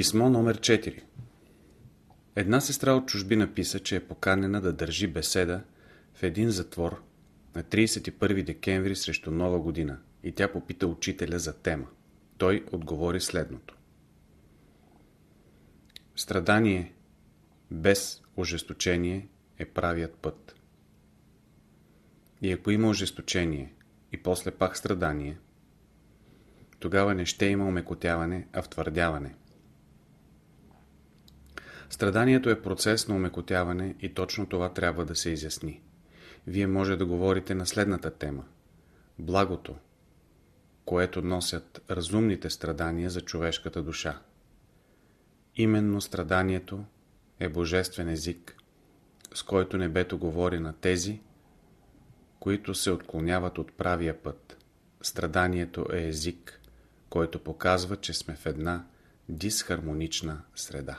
Писмо номер 4 Една сестра от чужбина писа, че е поканена да държи беседа в един затвор на 31 декември срещу нова година и тя попита учителя за тема. Той отговори следното. Страдание без ожесточение е правият път. И ако има ожесточение и после пак страдание, тогава не ще има умекотяване, а втвърдяване. Страданието е процес на умекотяване и точно това трябва да се изясни. Вие може да говорите на следната тема. Благото, което носят разумните страдания за човешката душа. Именно страданието е божествен език, с който небето говори на тези, които се отклоняват от правия път. Страданието е език, който показва, че сме в една дисхармонична среда.